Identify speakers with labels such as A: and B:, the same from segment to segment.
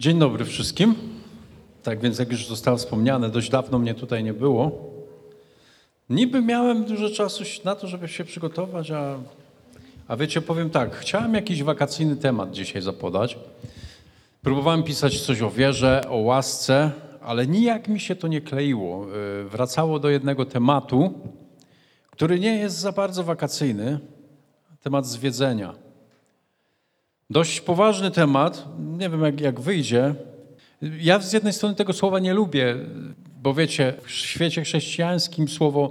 A: Dzień dobry wszystkim. Tak więc, jak już zostało wspomniane, dość dawno mnie tutaj nie było. Niby miałem dużo czasu na to, żeby się przygotować, a, a wiecie, powiem tak, chciałem jakiś wakacyjny temat dzisiaj zapodać. Próbowałem pisać coś o wierze, o łasce, ale nijak mi się to nie kleiło. Yy, Wracało do jednego tematu, który nie jest za bardzo wakacyjny, temat zwiedzenia. Dość poważny temat, nie wiem jak, jak wyjdzie. Ja z jednej strony tego słowa nie lubię, bo wiecie, w świecie chrześcijańskim słowo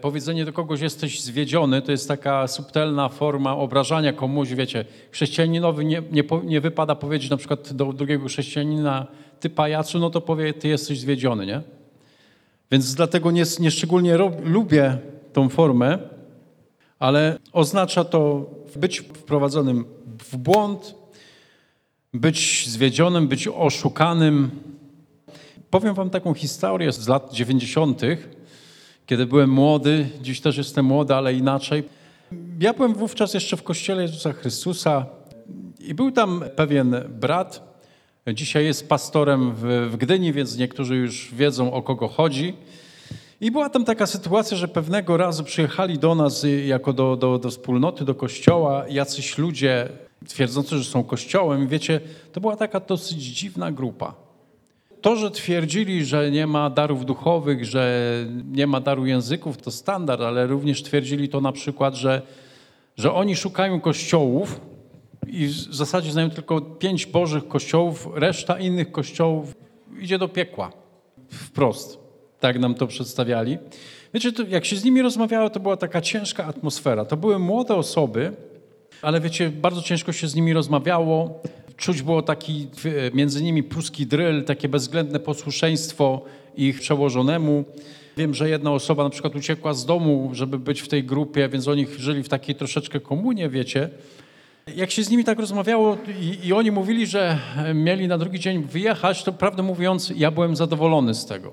A: powiedzenie do kogoś jesteś zwiedziony to jest taka subtelna forma obrażania komuś, wiecie. Chrześcijaninowi nie, nie, nie wypada powiedzieć na przykład do drugiego chrześcijanina ty pajacu, no to powie ty jesteś zwiedziony, nie? Więc dlatego nie, nieszczególnie ro- lubię tą formę, ale oznacza to być wprowadzonym w błąd, być zwiedzionym, być oszukanym. Powiem wam taką historię z lat 90., kiedy byłem młody, dziś też jestem młody, ale inaczej. Ja byłem wówczas jeszcze w kościele Jezusa Chrystusa i był tam pewien brat. Dzisiaj jest pastorem w, w Gdyni, więc niektórzy już wiedzą o kogo chodzi. I była tam taka sytuacja, że pewnego razu przyjechali do nas jako do, do, do wspólnoty, do kościoła, jacyś ludzie twierdzący, że są kościołem. Wiecie, to była taka dosyć dziwna grupa. To, że twierdzili, że nie ma darów duchowych, że nie ma daru języków, to standard, ale również twierdzili to na przykład, że, że oni szukają kościołów i w zasadzie znają tylko pięć bożych kościołów, reszta innych kościołów idzie do piekła. Wprost. Tak nam to przedstawiali. Wiecie, to jak się z nimi rozmawiało, to była taka ciężka atmosfera. To były młode osoby, ale wiecie, bardzo ciężko się z nimi rozmawiało. Czuć było taki w- między nimi pruski dryl, takie bezwzględne posłuszeństwo ich przełożonemu. Wiem, że jedna osoba na przykład uciekła z domu, żeby być w tej grupie, więc oni żyli w takiej troszeczkę komunie, wiecie. Jak się z nimi tak rozmawiało i, i oni mówili, że mieli na drugi dzień wyjechać, to prawdę mówiąc, ja byłem zadowolony z tego.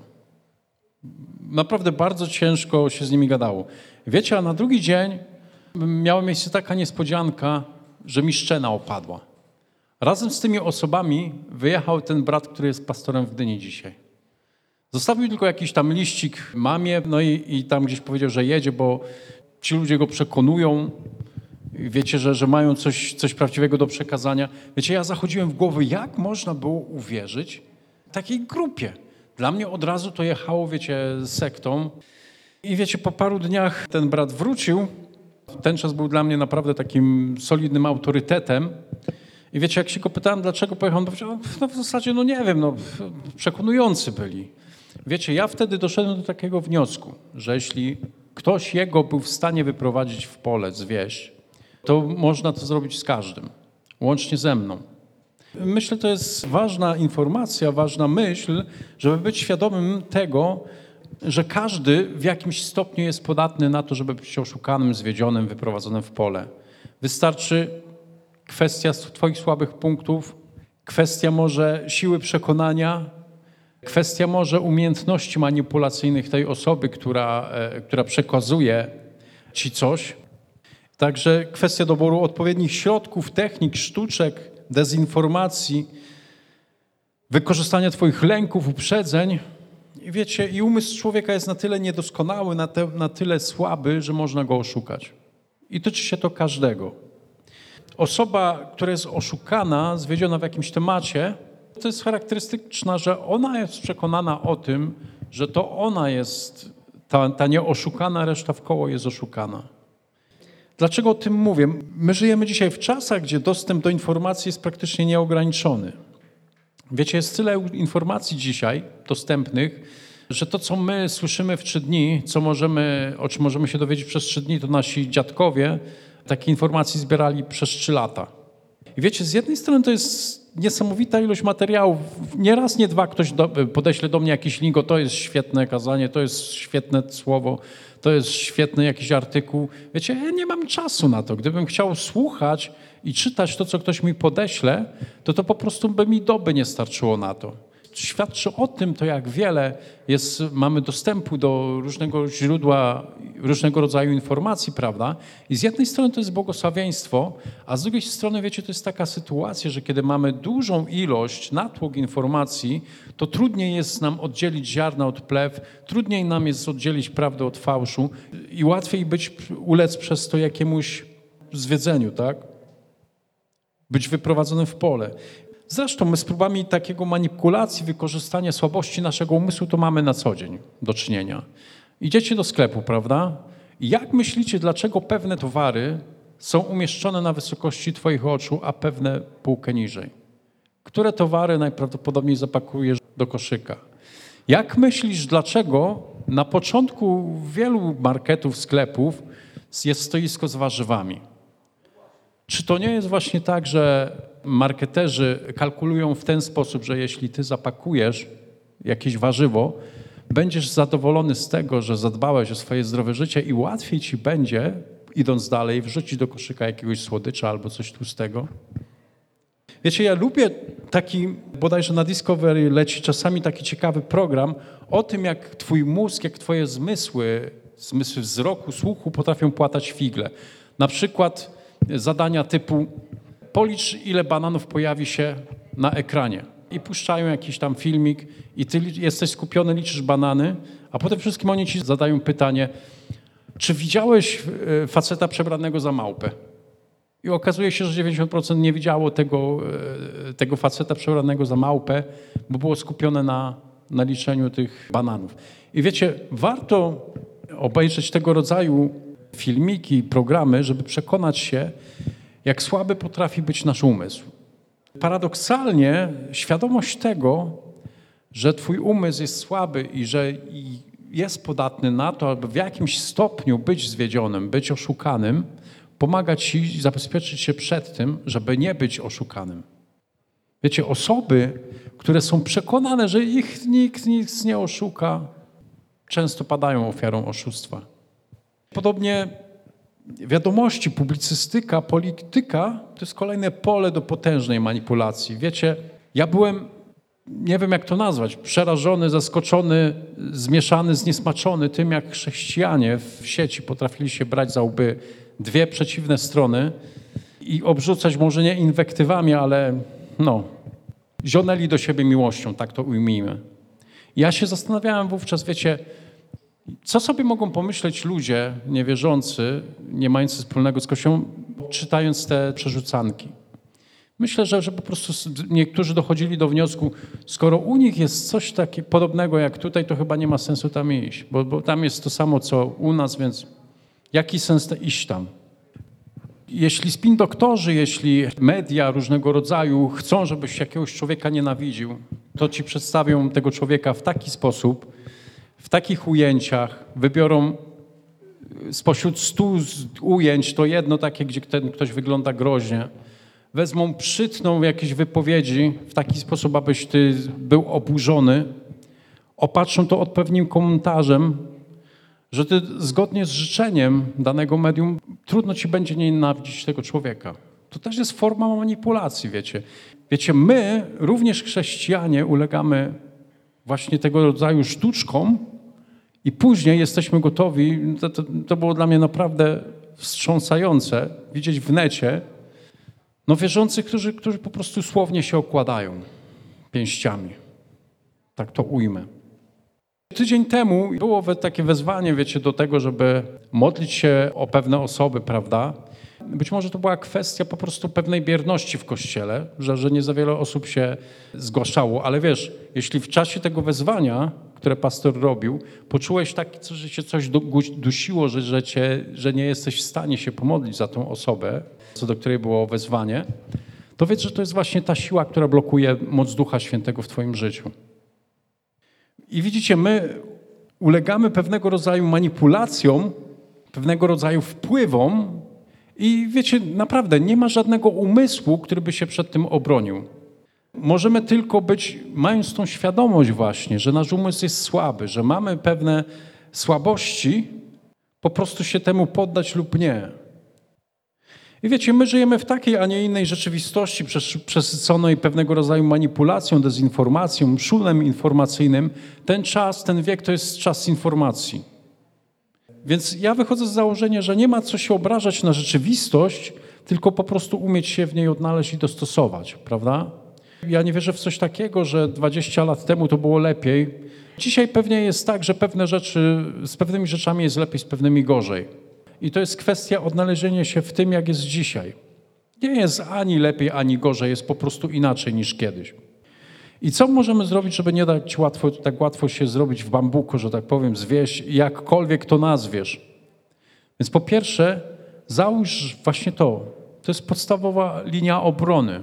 A: Naprawdę bardzo ciężko się z nimi gadało. Wiecie, a na drugi dzień miała miejsce taka niespodzianka, że mi szczena opadła. Razem z tymi osobami wyjechał ten brat, który jest pastorem w Gdyni dzisiaj. Zostawił tylko jakiś tam liścik mamie, no i, i tam gdzieś powiedział, że jedzie, bo ci ludzie go przekonują. Wiecie, że, że mają coś, coś prawdziwego do przekazania. Wiecie, ja zachodziłem w głowę, jak można było uwierzyć takiej grupie. Dla mnie od razu to jechało, wiecie, sektą. I wiecie, po paru dniach ten brat wrócił. Ten czas był dla mnie naprawdę takim solidnym autorytetem. I wiecie, jak się go pytałem, dlaczego pojechał, on powiedział, no w zasadzie, no nie wiem, no przekonujący byli. Wiecie, ja wtedy doszedłem do takiego wniosku, że jeśli ktoś jego był w stanie wyprowadzić w pole, zwieść, to można to zrobić z każdym, łącznie ze mną. Myślę, to jest ważna informacja, ważna myśl, żeby być świadomym tego, że każdy w jakimś stopniu jest podatny na to, żeby być oszukanym, zwiedzionym, wyprowadzonym w pole. Wystarczy kwestia Twoich słabych punktów, kwestia może siły przekonania, kwestia może umiejętności manipulacyjnych tej osoby, która, e, która przekazuje Ci coś. Także kwestia doboru odpowiednich środków, technik, sztuczek, dezinformacji, wykorzystania Twoich lęków, uprzedzeń. I wiecie, i umysł człowieka jest na tyle niedoskonały, na, te, na tyle słaby, że można go oszukać. I tyczy się to każdego. Osoba, która jest oszukana, zwiedziona w jakimś temacie, to jest charakterystyczna, że ona jest przekonana o tym, że to ona jest, ta, ta nieoszukana, reszta w koło jest oszukana. Dlaczego o tym mówię? My żyjemy dzisiaj w czasach, gdzie dostęp do informacji jest praktycznie nieograniczony. Wiecie, jest tyle informacji dzisiaj dostępnych, że to, co my słyszymy w trzy dni, co możemy, o czym możemy się dowiedzieć przez trzy dni, to nasi dziadkowie takie informacje zbierali przez trzy lata. I wiecie, z jednej strony to jest niesamowita ilość materiałów. Nie raz, nie dwa ktoś do, podeśle do mnie jakiś link, o, to jest świetne kazanie, to jest świetne słowo, to jest świetny jakiś artykuł. Wiecie, ja nie mam czasu na to. Gdybym chciał słuchać i czytać to, co ktoś mi podeśle, to to po prostu by mi doby nie starczyło na to. Świadczy o tym, to jak wiele jest, mamy dostępu do różnego źródła, różnego rodzaju informacji, prawda? I z jednej strony to jest błogosławieństwo, a z drugiej strony, wiecie, to jest taka sytuacja, że kiedy mamy dużą ilość, natłok informacji, to trudniej jest nam oddzielić ziarna od plew, trudniej nam jest oddzielić prawdę od fałszu i łatwiej być, ulec przez to jakiemuś zwiedzeniu, tak? Być wyprowadzonym w pole. Zresztą my z próbami takiego manipulacji, wykorzystania słabości naszego umysłu to mamy na co dzień do czynienia. Idziecie do sklepu, prawda? Jak myślicie, dlaczego pewne towary są umieszczone na wysokości Twoich oczu, a pewne półkę niżej? Które towary najprawdopodobniej zapakujesz do koszyka? Jak myślisz, dlaczego na początku wielu marketów, sklepów jest stoisko z warzywami? Czy to nie jest właśnie tak, że marketerzy kalkulują w ten sposób, że jeśli ty zapakujesz jakieś warzywo, będziesz zadowolony z tego, że zadbałeś o swoje zdrowe życie i łatwiej ci będzie, idąc dalej, wrzucić do koszyka jakiegoś słodycza albo coś tłustego? Wiecie, ja lubię taki, bodajże na Discovery leci czasami taki ciekawy program o tym, jak twój mózg, jak twoje zmysły, zmysły wzroku, słuchu potrafią płatać figle. Na przykład zadania typu policz ile bananów pojawi się na ekranie. I puszczają jakiś tam filmik i ty jesteś skupiony, liczysz banany, a potem wszystkim oni ci zadają pytanie, czy widziałeś e, faceta przebranego za małpę? I okazuje się, że 90% nie widziało tego, e, tego faceta przebranego za małpę, bo było skupione na, na liczeniu tych bananów. I wiecie, warto obejrzeć tego rodzaju filmiki, programy, żeby przekonać się, jak słaby potrafi być nasz umysł. Paradoksalnie świadomość tego, że Twój umysł jest słaby i że jest podatny na to, aby w jakimś stopniu być zwiedzionym, być oszukanym, pomaga Ci zabezpieczyć się przed tym, żeby nie być oszukanym. Wiecie, osoby, które są przekonane, że ich nikt nic nie oszuka, często padają ofiarą oszustwa. Podobnie wiadomości, publicystyka, polityka to jest kolejne pole do potężnej manipulacji. Wiecie, ja byłem, nie wiem jak to nazwać, przerażony, zaskoczony, zmieszany, zniesmaczony tym, jak chrześcijanie w sieci potrafili się brać za łby dwie przeciwne strony i obrzucać może nie inwektywami, ale no, zionęli do siebie miłością, tak to ujmijmy. Ja się zastanawiałem wówczas, wiecie, co sobie mogą pomyśleć ludzie niewierzący, nie mający wspólnego z Kościołem, czytając te przerzucanki? Myślę, że, że po prostu niektórzy dochodzili do wniosku, skoro u nich jest coś takiego podobnego jak tutaj, to chyba nie ma sensu tam iść, bo, bo tam jest to samo, co u nas, więc jaki sens iść tam? Jeśli spin doktorzy, jeśli media różnego rodzaju chcą, żebyś jakiegoś człowieka nienawidził, to ci przedstawią tego człowieka w taki sposób, w takich ujęciach wybiorą spośród stu ujęć to jedno takie, gdzie ten ktoś wygląda groźnie. Wezmą, przytną jakieś wypowiedzi w taki sposób, abyś ty był oburzony. Opatrzą to odpowiednim komentarzem, że ty zgodnie z życzeniem danego medium trudno ci będzie nie nienawidzić tego człowieka. To też jest forma manipulacji, wiecie. Wiecie, my, również chrześcijanie, ulegamy właśnie tego rodzaju sztuczkom, i później jesteśmy gotowi, to, to, to, było dla mnie naprawdę wstrząsające, widzieć w necie, no wierzących, którzy, którzy po prostu słownie się okładają pięściami. Tak to ujmę. Tydzień temu było takie wezwanie, wiecie, do tego, żeby modlić się o pewne osoby, prawda? Być może to była kwestia po prostu pewnej bierności w kościele, że, że nie za wiele osób się zgłaszało, ale wiesz, jeśli w czasie tego wezwania które pastor robił, poczułeś tak, że cię coś dusiło, że, że, cię, że nie jesteś w stanie się pomodlić za tą osobę, co do której było wezwanie, to wiedz, że to jest właśnie ta siła, która blokuje moc Ducha Świętego w twoim życiu. I widzicie, my ulegamy pewnego rodzaju manipulacjom, pewnego rodzaju wpływom i wiecie, naprawdę nie ma żadnego umysłu, który by się przed tym obronił. Możemy tylko być, mając tą świadomość właśnie, że nasz umysł jest słaby, że mamy pewne słabości, po prostu się temu poddać lub nie. I wiecie, my żyjemy w takiej, a nie innej rzeczywistości, przesyconej pewnego rodzaju manipulacją, dezinformacją, szumem informacyjnym. Ten czas, ten wiek to jest czas informacji. Więc ja wychodzę z założenia, że nie ma co się obrażać na rzeczywistość, tylko po prostu umieć się w niej odnaleźć i dostosować, prawda? Ja nie wierzę w coś takiego, że 20 lat temu to było lepiej. Dzisiaj pewnie jest tak, że pewne rzeczy, z pewnymi rzeczami jest lepiej, z pewnymi gorzej. I to jest kwestia odnalezienia się w tym, jak jest dzisiaj. Nie jest ani lepiej, ani gorzej, jest po prostu inaczej niż kiedyś. I co możemy zrobić, żeby nie dać łatwo, tak łatwo się zrobić w bambuku, że tak powiem, zwieść, jakkolwiek to nazwiesz? Więc po pierwsze, załóż właśnie to. To jest podstawowa linia obrony.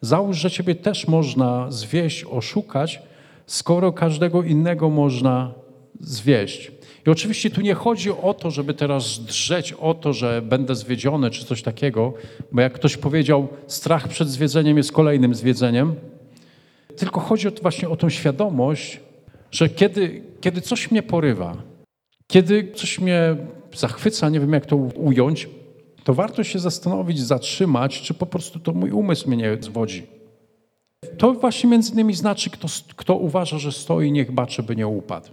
A: Załóż, że ciebie też można zwieść, oszukać, skoro każdego innego można zwieść. I oczywiście tu nie chodzi o to, żeby teraz drzeć o to, że będę zwiedziony czy coś takiego, bo jak ktoś powiedział, strach przed zwiedzeniem jest kolejnym zwiedzeniem, tylko chodzi właśnie o tą świadomość, że kiedy, kiedy coś mnie porywa, kiedy coś mnie zachwyca, nie wiem jak to ująć, to warto się zastanowić, zatrzymać, czy po prostu to mój umysł mnie zwodzi. To właśnie między innymi znaczy, kto, kto uważa, że stoi, niech baczy, by nie upadł.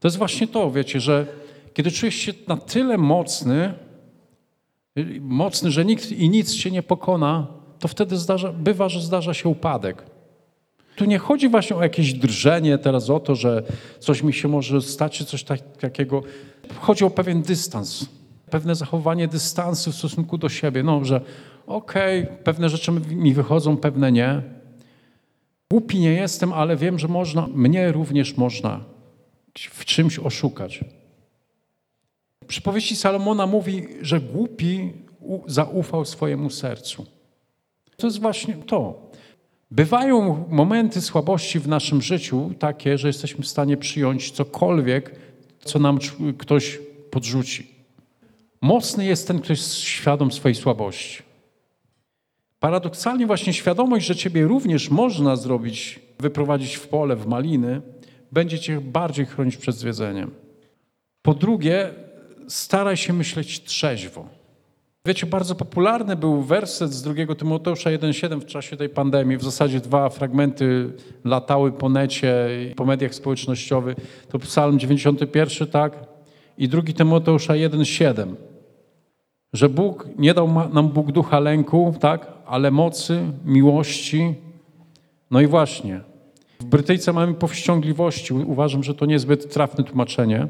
A: To jest właśnie to, wiecie, że kiedy czujesz się na tyle mocny, mocny, że nikt i nic cię nie pokona, to wtedy zdarza, bywa, że zdarza się upadek. Tu nie chodzi właśnie o jakieś drżenie teraz o to, że coś mi się może stać, czy coś tak, takiego. Chodzi o pewien dystans, pewne zachowanie dystansu w stosunku do siebie. No, że okej, okay, pewne rzeczy mi wychodzą, pewne nie. Głupi nie jestem, ale wiem, że można, mnie również można w czymś oszukać. Przypowieści Salomona mówi, że głupi zaufał swojemu sercu. To jest właśnie to. Bywają momenty słabości w naszym życiu takie, że jesteśmy w stanie przyjąć cokolwiek, co nam ktoś podrzuci. Mocny jest ten, kto jest świadom swojej słabości. Paradoksalnie właśnie świadomość, że ciebie również można zrobić, wyprowadzić w pole, w maliny, będzie cię bardziej chronić przed zwiedzeniem. Po drugie, staraj się myśleć trzeźwo. Wiecie, bardzo popularny był werset z drugiego Tymoteusza 1,7 w czasie tej pandemii. W zasadzie dwa fragmenty latały po necie i po mediach społecznościowych. To psalm 91, tak? I drugi Tymoteusza 1,7. Że Bóg, nie dał nam Bóg ducha lęku, tak? Ale mocy, miłości. No i właśnie, w Brytyjce mamy powściągliwości. Uważam, że to niezbyt trafne tłumaczenie.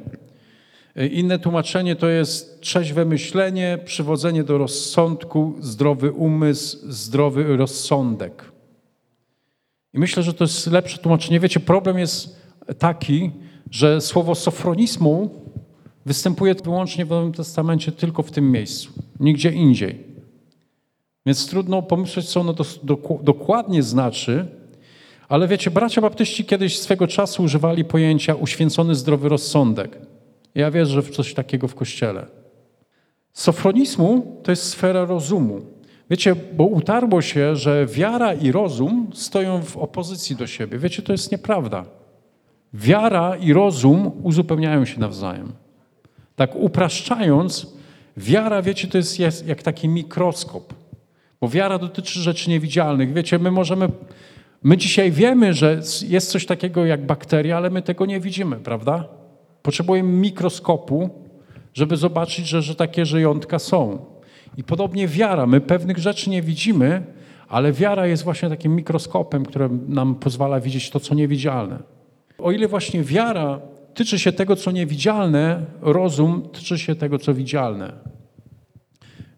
A: Inne tłumaczenie to jest trzeźwe myślenie, przywodzenie do rozsądku, zdrowy umysł, zdrowy rozsądek. I myślę, że to jest lepsze tłumaczenie. Wiecie, problem jest taki, że słowo sofronizmu występuje wyłącznie w Nowym Testamencie tylko w tym miejscu, nigdzie indziej. Więc trudno pomyśleć, co ono dokładnie znaczy, ale wiecie, bracia baptyści kiedyś swego czasu używali pojęcia uświęcony zdrowy rozsądek. Ja wierzę w coś takiego w Kościele. Sofronizmu to jest sfera rozumu. Wiecie, bo utarło się, że wiara i rozum stoją w opozycji do siebie. Wiecie, to jest nieprawda. Wiara i rozum uzupełniają się nawzajem. Tak upraszczając, wiara, wiecie, to jest jak taki mikroskop. Bo wiara dotyczy rzeczy niewidzialnych. Wiecie, my możemy My dzisiaj wiemy, że jest coś takiego jak bakteria, ale my tego nie widzimy, prawda? Potrzebujemy mikroskopu, żeby zobaczyć, że, że takie żyjątka są. I podobnie wiara. My pewnych rzeczy nie widzimy, ale wiara jest właśnie takim mikroskopem, który nam pozwala widzieć to, co niewidzialne. O ile właśnie wiara tyczy się tego, co niewidzialne, rozum tyczy się tego, co widzialne.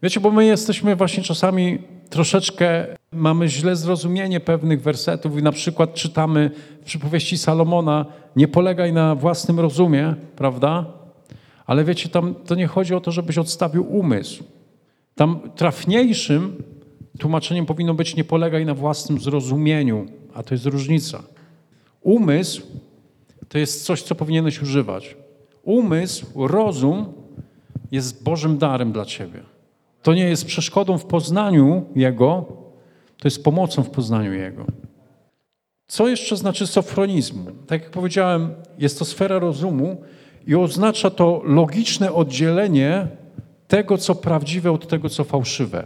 A: Wiecie, bo my jesteśmy właśnie czasami troszeczkę mamy źle zrozumienie pewnych wersetów i na przykład czytamy w przypowieści Salomona, nie polegaj na własnym rozumie, prawda? Ale wiecie, tam to nie chodzi o to, żebyś odstawił umysł. Tam trafniejszym tłumaczeniem powinno być nie polegaj na własnym zrozumieniu, a to jest różnica. Umysł to jest coś, co powinieneś używać. Umysł, rozum jest Bożym darem dla ciebie. To nie jest przeszkodą w poznaniu Jego, to jest pomocą w poznaniu Jego. Co jeszcze znaczy sofronizmu? Tak jak powiedziałem, jest to sfera rozumu i oznacza to logiczne oddzielenie tego, co prawdziwe, od tego, co fałszywe.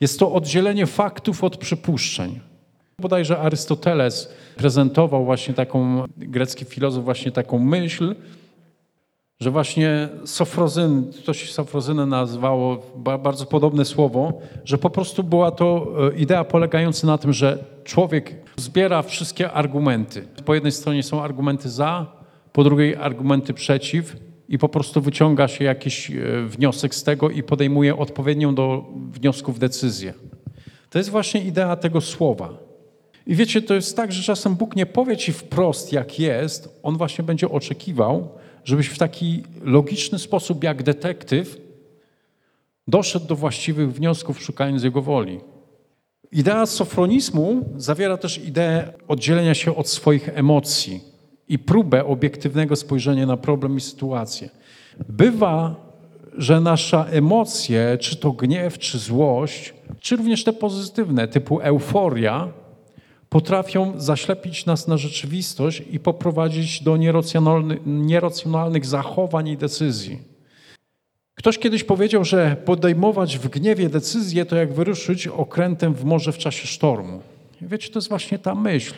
A: Jest to oddzielenie faktów od przypuszczeń. Bodajże Arystoteles prezentował właśnie taką, grecki filozof, właśnie taką myśl, że właśnie sofrozyn, ktoś sofrozynę nazwało bardzo podobne słowo, że po prostu była to e, idea polegająca na tym, że człowiek zbiera wszystkie argumenty. Po jednej stronie są argumenty za, po drugiej argumenty przeciw i po prostu wyciąga się jakiś e, wniosek z tego i podejmuje odpowiednią do wniosków decyzję. To jest właśnie idea tego słowa. I wiecie, to jest tak, że czasem Bóg nie powie ci wprost, jak jest, On właśnie będzie oczekiwał, żebyś w taki logiczny sposób, jak detektyw, doszedł do właściwych wniosków, szukając Jego woli. Idea sofronizmu zawiera też ideę oddzielenia się od swoich emocji i próbę obiektywnego spojrzenia na problem i sytuację. Bywa, że nasze emocje, czy to gniew, czy złość, czy również te pozytywne, typu euforia, potrafią zaślepić nas na rzeczywistość i poprowadzić do nieracjonalnych zachowań i decyzji. Ktoś kiedyś powiedział, że podejmować w gniewie decyzję to jak wyruszyć okrętem w morze w czasie sztormu. Wiecie, to jest właśnie ta myśl.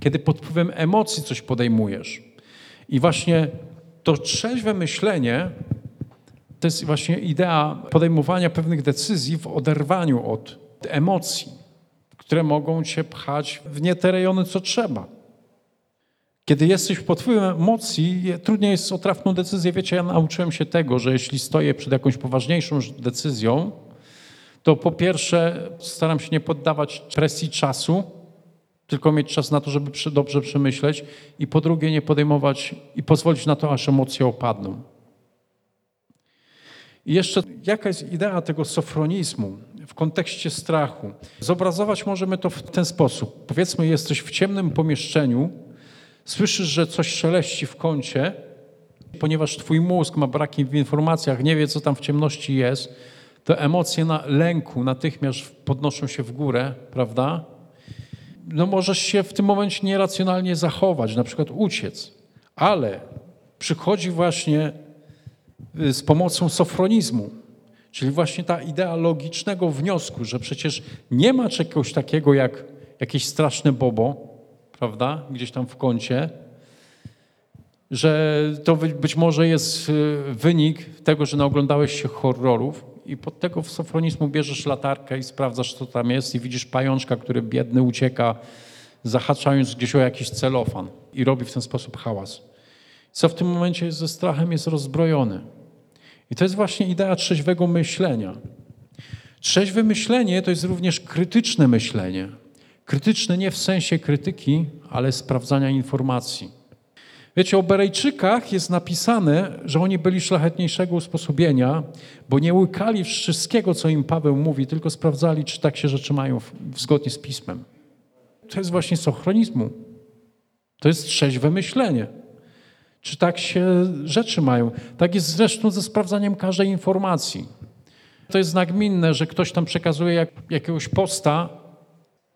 A: Kiedy pod wpływem emocji coś podejmujesz. I właśnie to trzeźwe myślenie to jest właśnie idea podejmowania pewnych decyzji w oderwaniu od emocji które mogą cię pchać w nie te rejony, co trzeba. Kiedy jesteś pod wpływem emocji, trudniej jest o trafną decyzję. Wiecie, ja nauczyłem się tego, że jeśli stoję przed jakąś poważniejszą decyzją, to po pierwsze staram się nie poddawać presji czasu, tylko mieć czas na to, żeby dobrze przemyśleć, i po drugie nie podejmować i pozwolić na to, aż emocje opadną. I jeszcze jaka jest idea tego sofronizmu? W kontekście strachu. Zobrazować możemy to w ten sposób. Powiedzmy, jesteś w ciemnym pomieszczeniu, słyszysz, że coś szeleści w kącie, ponieważ twój mózg ma braki w informacjach, nie wie, co tam w ciemności jest, to emocje na lęku natychmiast podnoszą się w górę, prawda? No możesz się w tym momencie nieracjonalnie zachować, na przykład uciec, ale przychodzi właśnie y, z pomocą sofronizmu, Czyli właśnie ta idea logicznego wniosku, że przecież nie ma czegoś takiego jak jakieś straszne bobo, prawda, gdzieś tam w kącie, że to być może jest y, wynik tego, że naoglądałeś się horrorów i pod tego w sofronizmu bierzesz latarkę i sprawdzasz, co tam jest i widzisz pajączka, który biedny ucieka, zahaczając gdzieś o jakiś celofan i robi w ten sposób hałas. Co w tym momencie ze strachem jest rozbrojony. I to jest właśnie idea trzeźwego myślenia. Trzeźwe myślenie to jest również krytyczne myślenie. Krytyczne nie w sensie krytyki, ale sprawdzania informacji. Wiecie, o Berejczykach jest napisane, że oni byli szlachetniejszego usposobienia, bo nie łykali wszystkiego, co im Paweł mówi, tylko sprawdzali, czy tak się rzeczy mają zgodnie z Pismem. To jest właśnie sochronizmu. To jest trzeźwe myślenie. Czy tak się rzeczy mają? Tak jest zresztą ze sprawdzaniem każdej informacji. To jest nagminne, że ktoś tam przekazuje jak, jakiegoś posta,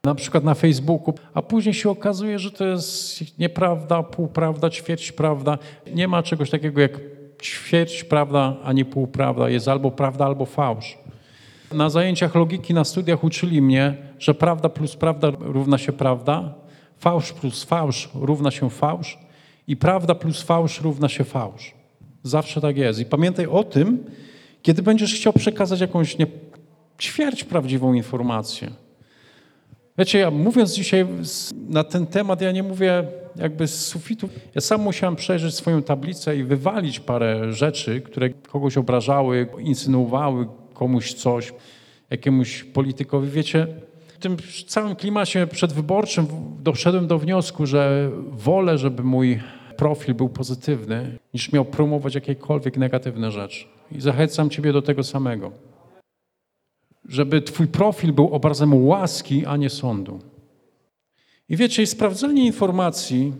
A: na przykład na Facebooku, a później się okazuje, że to jest nieprawda, półprawda, ćwierć prawda. Nie ma czegoś takiego jak ćwierć prawda, ani półprawda. Jest albo prawda, albo fałsz. Na zajęciach logiki na studiach uczyli mnie, że prawda plus prawda równa się prawda, fałsz plus fałsz równa się fałsz, i prawda plus fałsz równa się fałsz. Zawsze tak jest. I pamiętaj o tym, kiedy będziesz chciał przekazać jakąś nie, ćwierć prawdziwą informację. Wiecie, ja mówiąc dzisiaj na ten temat, ja nie mówię jakby z sufitu. Ja sam musiałem przejrzeć swoją tablicę i wywalić parę rzeczy, które kogoś obrażały, insynuowały komuś coś, jakiemuś politykowi. Wiecie, tym całym klimacie przedwyborczym doszedłem do wniosku, że wolę, żeby mój profil był pozytywny, niż miał promować jakiekolwiek negatywne rzeczy. I zachęcam Ciebie do tego samego. Żeby Twój profil był obrazem łaski, a nie sądu. I wiecie, sprawdzanie informacji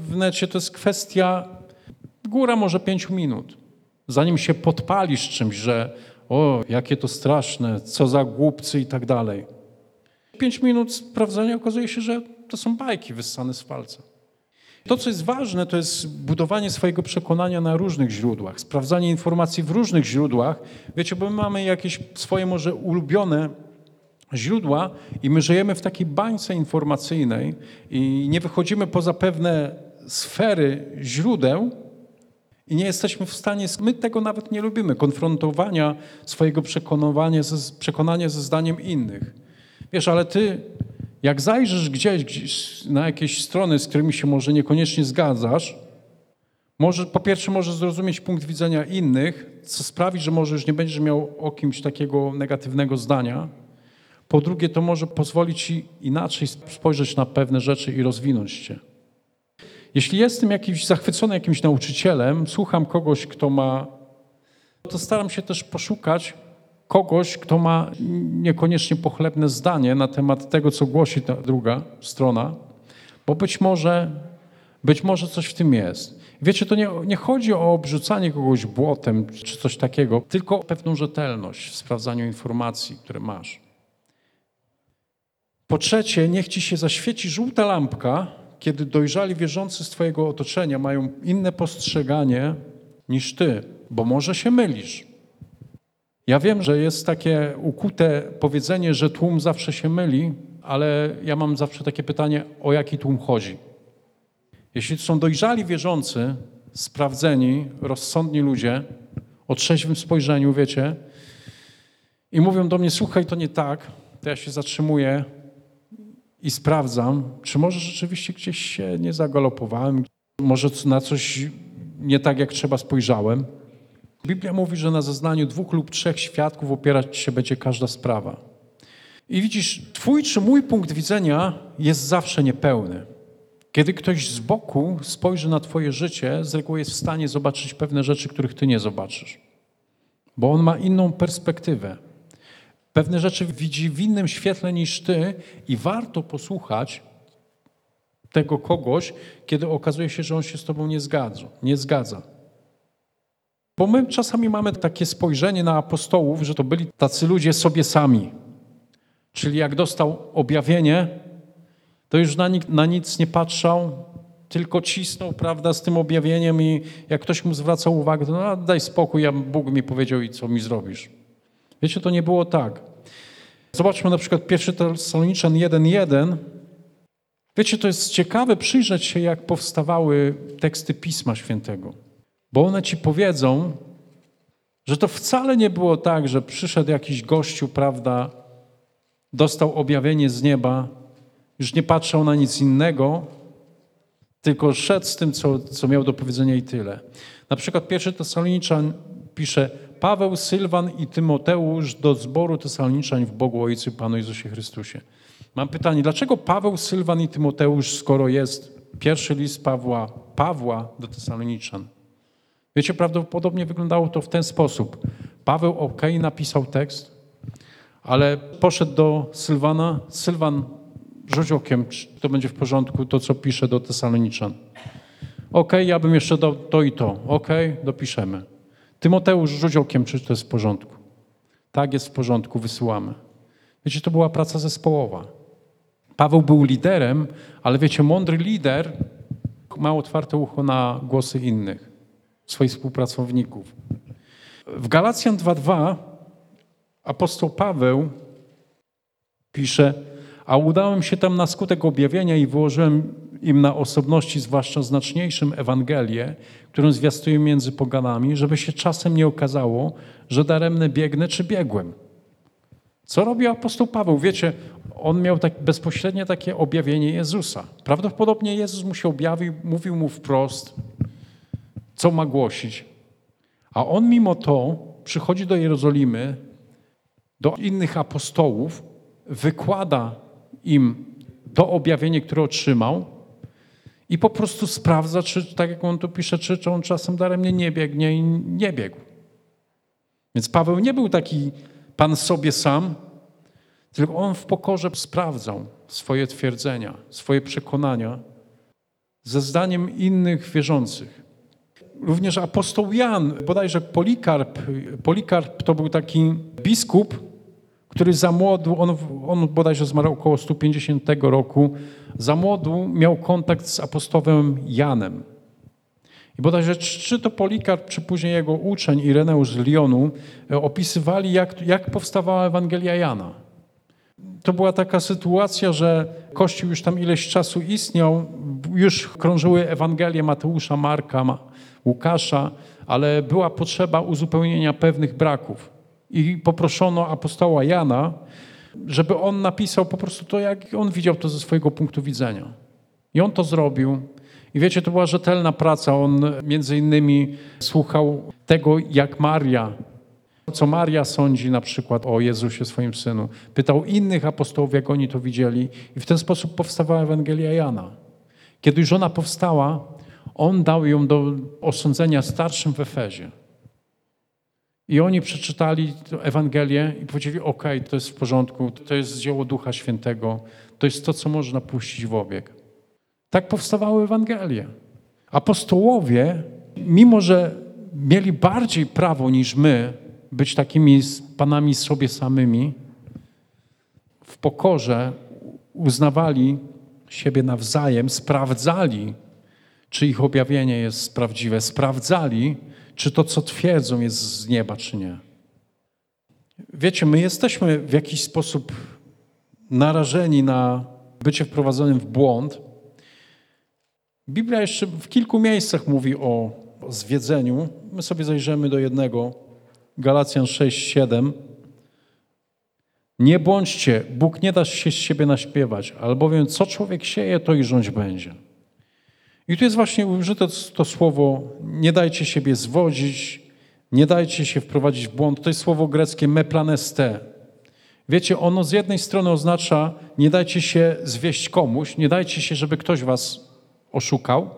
A: w necie to jest kwestia góra może pięciu minut. Zanim się podpalisz czymś, że o, jakie to straszne, co za głupcy i tak dalej. Pięć minut sprawdzania okazuje się, że to są bajki wyssane z palca. To, co jest ważne, to jest budowanie swojego przekonania na różnych źródłach, sprawdzanie informacji w różnych źródłach. Wiecie, bo my mamy jakieś swoje może ulubione źródła i my żyjemy w takiej bańce informacyjnej i nie wychodzimy poza pewne sfery źródeł i nie jesteśmy w stanie, my tego nawet nie lubimy, konfrontowania swojego przekonania ze, przekonania ze zdaniem innych. Wiesz, ale ty, jak zajrzysz gdzieś, gdzieś na jakieś strony, z którymi się może niekoniecznie zgadzasz, może, po pierwsze możesz zrozumieć punkt widzenia innych, co sprawi, że może już nie będziesz miał o kimś takiego negatywnego zdania, po drugie, to może pozwolić ci inaczej spojrzeć na pewne rzeczy i rozwinąć się. Jeśli jestem jakiś zachwycony jakimś nauczycielem, słucham kogoś, kto ma, to staram się też poszukać kogoś, kto ma niekoniecznie pochlebne zdanie na temat tego, co głosi ta druga strona, bo być może, być może coś w tym jest. Wiecie, to nie, nie chodzi o obrzucanie kogoś błotem czy coś takiego, tylko o pewną rzetelność w sprawdzaniu informacji, które masz. Po trzecie, niech ci się zaświeci żółta lampka, kiedy dojrzali wierzący z Twojego otoczenia mają inne postrzeganie niż Ty, bo może się mylisz. Ja wiem, że jest takie ukute powiedzenie, że tłum zawsze się myli, ale ja mam zawsze takie pytanie, o jaki tłum chodzi. Jeśli to są dojrzali wierzący, sprawdzeni, rozsądni ludzie, o trzeźwym spojrzeniu, wiecie, i mówią do mnie, słuchaj, to nie tak, to ja się zatrzymuję, i sprawdzam, czy może rzeczywiście gdzieś się nie zagalopowałem, może na coś nie tak jak trzeba spojrzałem. Biblia mówi, że na zeznaniu dwóch lub trzech świadków opierać się będzie każda sprawa. I widzisz, twój czy mój punkt widzenia jest zawsze niepełny. Kiedy ktoś z boku spojrzy na twoje życie, z reguły jest w stanie zobaczyć pewne rzeczy, których ty nie zobaczysz. Bo on ma inną perspektywę. Pewne rzeczy widzi w innym świetle niż ty i warto posłuchać tego kogoś, kiedy okazuje się, że on się z tobą nie zgadza. Nie zgadza. Bo my czasami mamy takie spojrzenie na apostołów, że to byli tacy ludzie sobie sami. Czyli jak dostał objawienie, to już na, nic, na nic nie patrzał, tylko cisnął, prawda, z tym objawieniem i jak ktoś mu zwracał uwagę, to no, daj spokój, ja Bóg mi powiedział i co mi zrobisz. Wiecie, to nie było tak. Zobaczmy na przykład 1 Tesaloniczan 1.1. Wiecie, to jest ciekawe przyjrzeć się, jak powstawały teksty Pisma Świętego. Bo one ci powiedzą, że to wcale nie było tak, że przyszedł jakiś gościu, prawda, dostał objawienie z nieba, już nie patrzał na nic innego, tylko szedł z tym, co, co miał do powiedzenia i tyle. Na przykład pierwszy Tesaloniczan pisze, Paweł, Sylwan i Tymoteusz do zboru Tesalniczań w Bogu Ojcu Panu Jezusie Chrystusie. Mam pytanie, dlaczego Paweł, Sylwan i Tymoteusz, skoro jest pierwszy list Pawła, Pawła do Tesaloniczan? Wiecie, prawdopodobnie wyglądało to w ten sposób. Paweł ok, napisał tekst, ale poszedł do Sylwana. Sylwan, rzuć okiem, czy to będzie w porządku, to co pisze do Tesaloniczan. Ok, ja bym jeszcze dał to i to. Ok, dopiszemy. Tymoteusz, rzuć okiem, czy to jest w porządku. Tak, jest w porządku, wysyłamy. Wiecie, to była praca zespołowa. Paweł był liderem, ale wiecie, mądry lider ma otwarte ucho na głosy innych, swoich współpracowników. W Galacjan 2.2 apostoł Paweł pisze, a udałem się tam na skutek objawienia i wyłożyłem im na osobności, zwłaszcza znaczniejszym, Ewangelię, którą zwiastuję między poganami, żeby się czasem nie okazało, że daremne biegnę czy biegłem. Co robił apostoł Paweł? Wiecie, on miał tak bezpośrednie takie objawienie Jezusa. Prawdopodobnie Jezus mu się objawił, mówił mu wprost, co ma głosić. A on mimo to przychodzi do Jerozolimy, do innych apostołów, wykłada im to objawienie, które otrzymał i po prostu sprawdza, czy tak jak on tu pisze, czy, czy on czasem daremnie nie biegnie i nie biegł. Więc Paweł nie był taki pan sobie sam, tylko on w pokorze sprawdzał swoje twierdzenia, swoje przekonania ze zdaniem innych wierzących. Również apostoł Jan, bodajże Polikarp, Polikarp to był taki biskup, który za młodu, on, on bodajże zmarł około 150 roku, za młodu miał kontakt z apostołem Janem. I bodajże czy to Polikarp, czy później jego uczeń Ireneusz z Lyonu e, opisywali, jak, jak powstawała Ewangelia Jana. To była taka sytuacja, że Kościół już tam ileś czasu istniał, już krążyły Ewangelie Mateusza, Marka, Łukasza, ale była potrzeba uzupełnienia pewnych braków. I poproszono apostoła Jana, żeby on napisał po prostu to, jak on widział to ze swojego punktu widzenia. I on to zrobił. I wiecie, to była rzetelna praca. On między innymi słuchał tego, jak Maria, co Maria sądzi na przykład o Jezusie, swoim synu. Pytał innych apostołów, jak oni to widzieli. I w ten sposób powstała Ewangelia Jana. Kiedy już ona powstała, on dał ją do osądzenia starszym w Efezie. I oni przeczytali Ewangelię i powiedzieli: OK, to jest w porządku, to jest dzieło Ducha Świętego, to jest to, co można puścić w obieg. Tak powstawały Ewangelie. Apostołowie, mimo że mieli bardziej prawo niż my być takimi panami sobie samymi, w pokorze uznawali siebie nawzajem, sprawdzali, czy ich objawienie jest prawdziwe, sprawdzali, czy to, co twierdzą, jest z nieba, czy nie. Wiecie, my jesteśmy w jakiś sposób narażeni na bycie wprowadzonym w błąd. Biblia jeszcze w kilku miejscach mówi o, zwiedzeniu. My sobie zajrzymy do jednego. Galacjan 6, 7. Nie bądźcie, Bóg nie da się z siebie naśpiewać, albowiem co człowiek sieje, to i rządź będzie. I tu jest właśnie użyte to słowo, nie dajcie siebie zwodzić, nie dajcie się wprowadzić w błąd. To jest słowo greckie meplaneste. Wiecie, ono z jednej strony oznacza, nie dajcie się zwieść komuś, nie dajcie się, żeby ktoś was oszukał,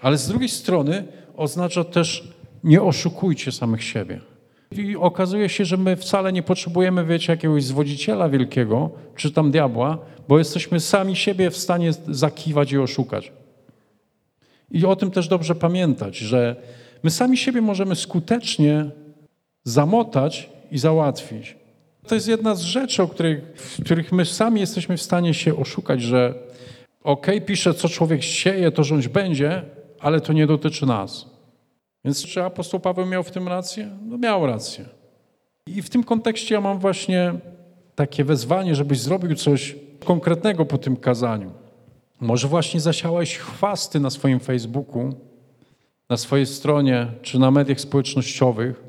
A: ale z drugiej strony oznacza też, nie oszukujcie samych siebie. I okazuje się, że my wcale nie potrzebujemy, wiecie, jakiegoś zwodziciela wielkiego, czy tam diabła, bo jesteśmy sami siebie w stanie zakiwać i oszukać. I o tym też dobrze pamiętać, że my sami siebie możemy skutecznie zamotać i załatwić. To jest jedna z rzeczy, o których, w których my sami jesteśmy w stanie się oszukać, że ok, pisze, co człowiek sieje, to rządź będzie, ale to nie dotyczy nas. Więc czy apostoł Paweł miał w tym rację? No miał rację. I w tym kontekście ja mam właśnie takie wezwanie, żebyś zrobił coś konkretnego po tym kazaniu. Może właśnie zasiałeś chwasty na swoim Facebooku, na swojej stronie czy na mediach społecznościowych,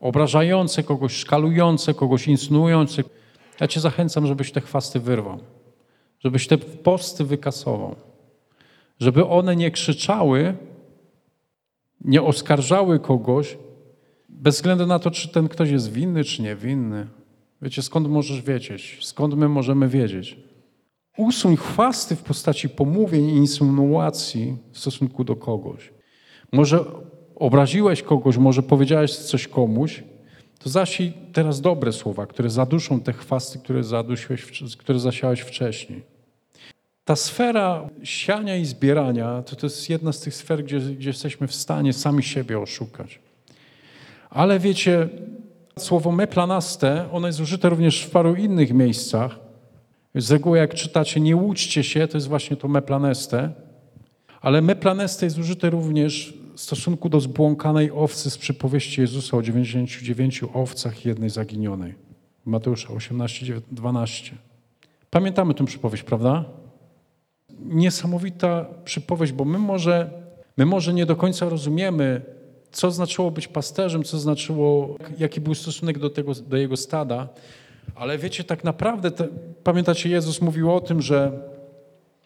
A: obrażające kogoś, szkalujące kogoś, insynuujące. Ja Cię zachęcam, żebyś te chwasty wyrwał, żebyś te posty wykasował, żeby one nie krzyczały, nie oskarżały kogoś, bez względu na to, czy ten ktoś jest winny, czy niewinny. Wiecie, skąd możesz wiedzieć? Skąd my możemy wiedzieć? Usuń chwasty w postaci pomówień i insynuacji w stosunku do kogoś. Może obraziłeś kogoś, może powiedziałeś coś komuś, to zasiej teraz dobre słowa, które zaduszą te chwasty, które, zadusiłeś, które zasiałeś wcześniej. Ta sfera siania i zbierania to, to jest jedna z tych sfer, gdzie, gdzie jesteśmy w stanie sami siebie oszukać. Ale wiecie, słowo meplanaste, ono jest użyte również w paru innych miejscach. Z reguły jak czytacie, nie łudźcie się, to jest właśnie to meplaneste. Ale meplaneste jest użyte również w stosunku do zbłąkanej owcy z przypowieści Jezusa o 99 owcach i jednej zaginionej. Mateusza 18, 12. Pamiętamy tę przypowieść, prawda? Niesamowita przypowieść, bo my może, my może nie do końca rozumiemy, co znaczyło być pasterzem, co znaczyło, jaki był stosunek do, tego, do jego stada, ale wiecie, tak naprawdę, pamiętacie, Jezus mówił o tym, że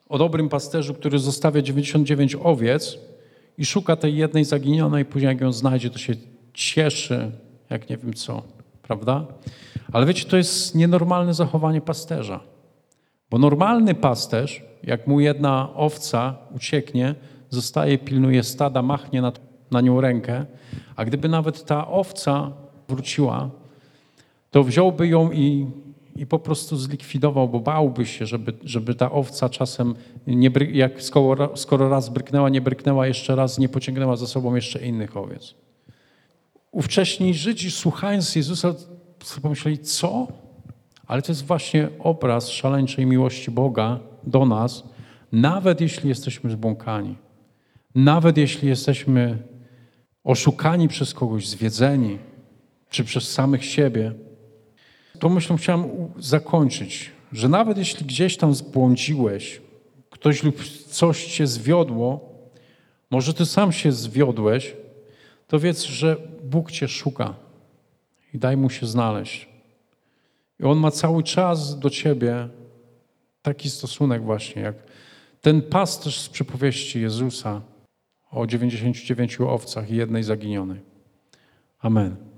A: o dobrym pasterzu, który zostawia 99 owiec i szuka tej jednej zaginionej, później jak ją znajdzie, to się cieszy, jak nie wiem co, prawda? Ale wiecie, to jest nienormalne zachowanie pasterza. Bo normalny pasterz, jak mu jedna owca ucieknie, zostaje, pilnuje stada, machnie na, na nią rękę, a gdyby nawet ta owca wróciła, to wziąłby ją i, i po prostu zlikwidował, bo bałby się, żeby, żeby ta owca czasem, nie, jak skoro, skoro raz bryknęła, nie bryknęła jeszcze raz, nie pociągnęła za sobą jeszcze innych owiec. Ówcześni Żydzi, słuchając Jezusa, pomyśleli, co? Ale to jest właśnie obraz szaleńczej miłości Boga do nas, nawet jeśli jesteśmy zbłąkani, nawet jeśli jesteśmy oszukani przez kogoś, zwiedzeni, czy przez samych siebie, to myślę, chciałem zakończyć, że nawet jeśli gdzieś tam zbłądziłeś, ktoś lub coś cię zwiodło, może ty sam się zwiodłeś, to wiedz, że Bóg cię szuka i daj mu się znaleźć. I on ma cały czas do ciebie taki stosunek właśnie, jak ten pasterz z przypowieści Jezusa o 99 owcach i jednej zaginionej. Amen.